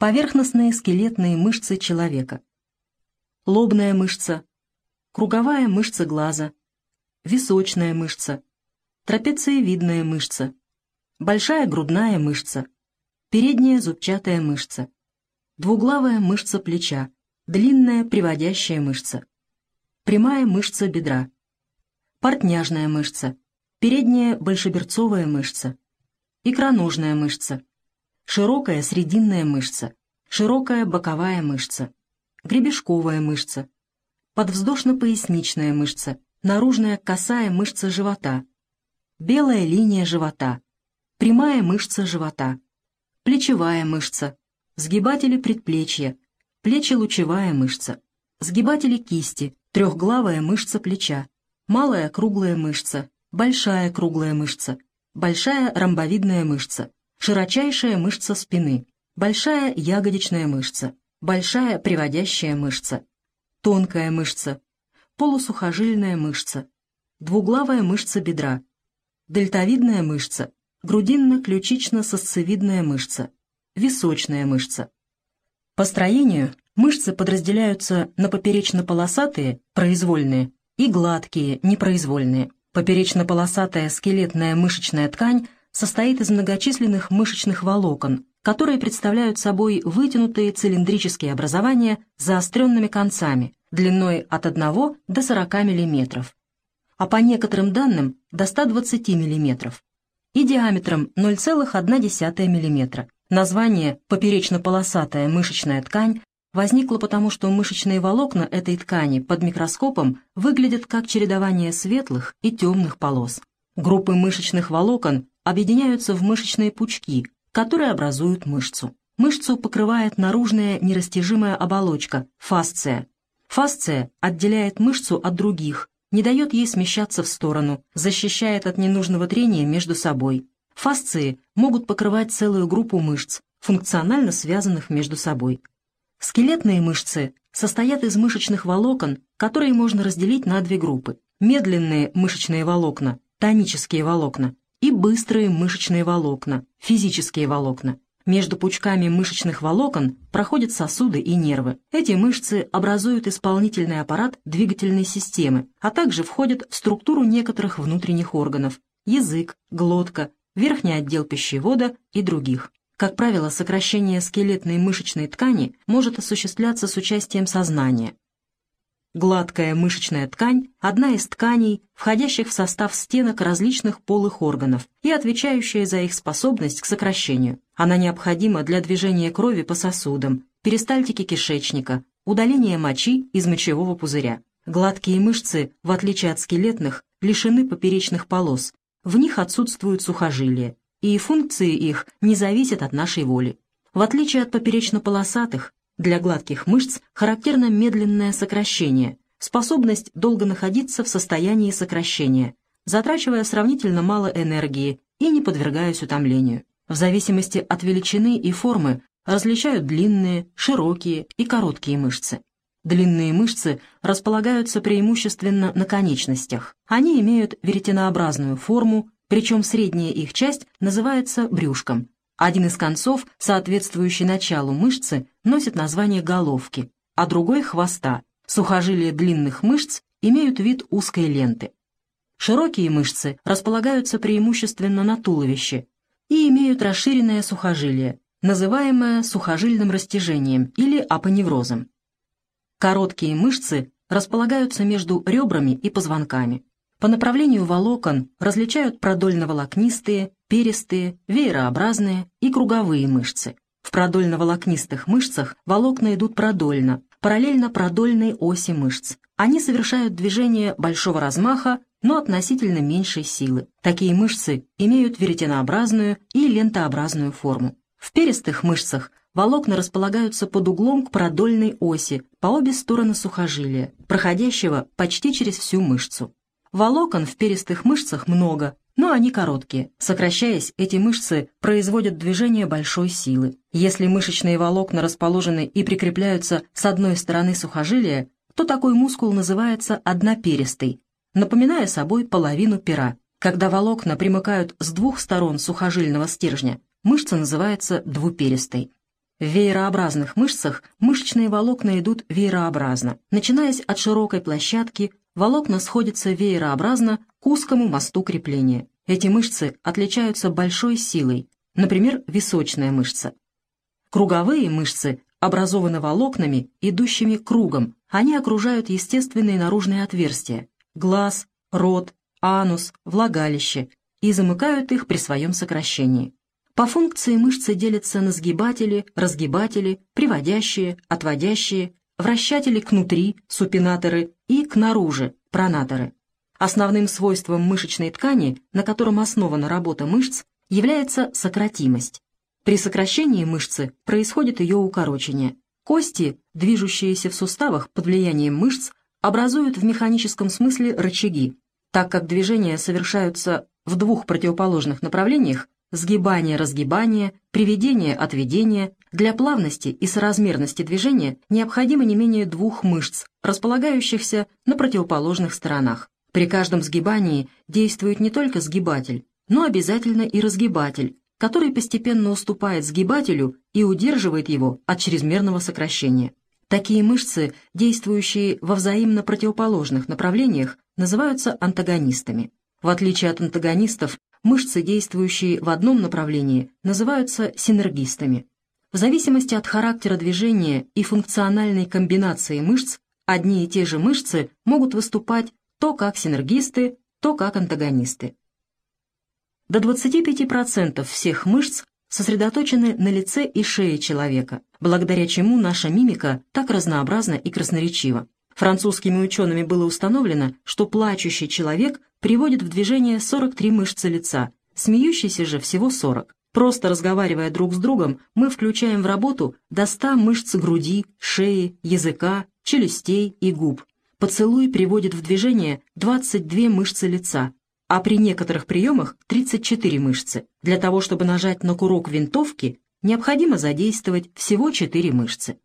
Поверхностные скелетные мышцы человека. Лобная мышца, круговая мышца глаза, височная мышца, трапециевидная мышца, большая грудная мышца, передняя зубчатая мышца, двуглавая мышца плеча, длинная приводящая мышца, прямая мышца бедра, портняжная мышца, передняя большеберцовая мышца, икроножная мышца, широкая срединная мышца, широкая боковая мышца, гребешковая мышца, подвздошно-поясничная мышца, наружная косая мышца живота, белая линия живота, прямая мышца живота, плечевая мышца, сгибатели предплечья, плечелучевая мышца, сгибатели кисти, трехглавая мышца плеча, малая круглая мышца, большая круглая мышца, большая ромбовидная мышца, широчайшая мышца спины, большая ягодичная мышца, большая приводящая мышца, тонкая мышца, полусухожильная мышца, двуглавая мышца бедра, дельтовидная мышца, грудинно-ключично-сосцевидная мышца, височная мышца. По строению мышцы подразделяются на поперечно-полосатые, произвольные, и гладкие, непроизвольные. Поперечно-полосатая скелетная мышечная ткань состоит из многочисленных мышечных волокон, которые представляют собой вытянутые цилиндрические образования с заостренными концами, длиной от 1 до 40 мм, а по некоторым данным до 120 мм, и диаметром 0,1 мм. Название «поперечно-полосатая мышечная ткань» возникло потому, что мышечные волокна этой ткани под микроскопом выглядят как чередование светлых и темных полос. Группы мышечных волокон объединяются в мышечные пучки, которые образуют мышцу. Мышцу покрывает наружная нерастяжимая оболочка – фасция. Фасция отделяет мышцу от других, не дает ей смещаться в сторону, защищает от ненужного трения между собой. Фасции могут покрывать целую группу мышц, функционально связанных между собой. Скелетные мышцы состоят из мышечных волокон, которые можно разделить на две группы. Медленные мышечные волокна, тонические волокна, быстрые мышечные волокна, физические волокна. Между пучками мышечных волокон проходят сосуды и нервы. Эти мышцы образуют исполнительный аппарат двигательной системы, а также входят в структуру некоторых внутренних органов – язык, глотка, верхний отдел пищевода и других. Как правило, сокращение скелетной мышечной ткани может осуществляться с участием сознания. Гладкая мышечная ткань – одна из тканей, входящих в состав стенок различных полых органов и отвечающая за их способность к сокращению. Она необходима для движения крови по сосудам, перистальтики кишечника, удаления мочи из мочевого пузыря. Гладкие мышцы, в отличие от скелетных, лишены поперечных полос, в них отсутствуют сухожилия, и функции их не зависят от нашей воли. В отличие от поперечно-полосатых, для гладких мышц характерно медленное сокращение, способность долго находиться в состоянии сокращения, затрачивая сравнительно мало энергии и не подвергаясь утомлению. В зависимости от величины и формы различают длинные, широкие и короткие мышцы. Длинные мышцы располагаются преимущественно на конечностях. Они имеют веретенообразную форму, причем средняя их часть называется брюшком. Один из концов, соответствующий началу мышцы, носит название головки, а другой — хвоста. Сухожилия длинных мышц имеют вид узкой ленты. Широкие мышцы располагаются преимущественно на туловище и имеют расширенное сухожилие, называемое сухожильным растяжением или апоневрозом. Короткие мышцы располагаются между ребрами и позвонками. По направлению волокон различают продольно-волокнистые, перистые, веерообразные и круговые мышцы. В продольно-волокнистых мышцах волокна идут продольно, параллельно продольной оси мышц. Они совершают движение большого размаха, но относительно меньшей силы. Такие мышцы имеют веретенообразную и лентообразную форму. В перистых мышцах волокна располагаются под углом к продольной оси по обе стороны сухожилия, проходящего почти через всю мышцу. Волокон в перистых мышцах много, но они короткие. Сокращаясь, эти мышцы производят движение большой силы. Если мышечные волокна расположены и прикрепляются с одной стороны сухожилия, то такой мускул называется одноперистый, напоминая собой половину пера. Когда волокна примыкают с двух сторон сухожильного стержня, мышца называется двуперистой. В веерообразных мышцах мышечные волокна идут веерообразно. Начинаясь от широкой площадки, волокна сходятся веерообразно к узкому мосту крепления. Эти мышцы отличаются большой силой, например, височная мышца. Круговые мышцы образованы волокнами, идущими кругом. Они окружают естественные наружные отверстия – глаз, рот, анус, влагалище и замыкают их при своем сокращении. По функции мышцы делятся на сгибатели, разгибатели, приводящие, отводящие, вращатели кнутри, супинаторы и кнаружи, пронаторы. Основным свойством мышечной ткани, на котором основана работа мышц, является сократимость. При сокращении мышцы происходит ее укорочение. Кости, движущиеся в суставах под влиянием мышц, образуют в механическом смысле рычаги, так как движения совершаются в двух противоположных направлениях сгибание-разгибание, приведение-отведение, для плавности и соразмерности движения необходимо не менее двух мышц, располагающихся на противоположных сторонах. При каждом сгибании действует не только сгибатель, но обязательно и разгибатель, который постепенно уступает сгибателю и удерживает его от чрезмерного сокращения. Такие мышцы, действующие во взаимно противоположных направлениях, называются антагонистами. В отличие от антагонистов, мышцы, действующие в одном направлении, называются синергистами. В зависимости от характера движения и функциональной комбинации мышц, одни и те же мышцы могут выступать то как синергисты, то как антагонисты. До 25% всех мышц сосредоточены на лице и шее человека, благодаря чему наша мимика так разнообразна и красноречива. Французскими учеными было установлено, что плачущий человек приводит в движение 43 мышцы лица, смеющийся же всего 40. Просто разговаривая друг с другом, мы включаем в работу до 100 мышц груди, шеи, языка, челюстей и губ. Поцелуй приводит в движение 22 мышцы лица, а при некоторых приемах 34 мышцы. Для того, чтобы нажать на курок винтовки, необходимо задействовать всего 4 мышцы.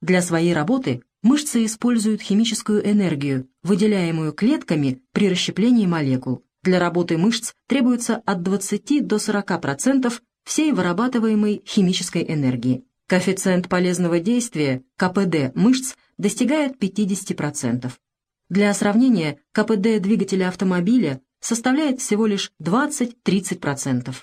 Для своей работы мышцы используют химическую энергию, выделяемую клетками при расщеплении молекул. Для работы мышц требуется от 20 до 40% всей вырабатываемой химической энергии. Коэффициент полезного действия, КПД мышц, достигает 50%. Для сравнения, КПД двигателя автомобиля составляет всего лишь 20-30%.